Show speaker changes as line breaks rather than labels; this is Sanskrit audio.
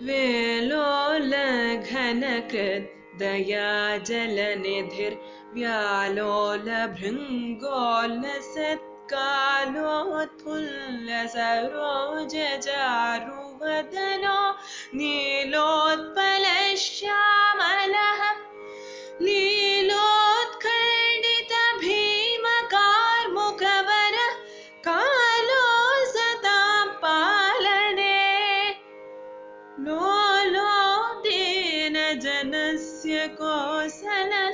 घनकृ दया जलनिधिर् व्यालोलभृङ्गोल सत्कालोत्फुल्ल सर्वोजारुवदनो नीलोत्प तस्य कोसल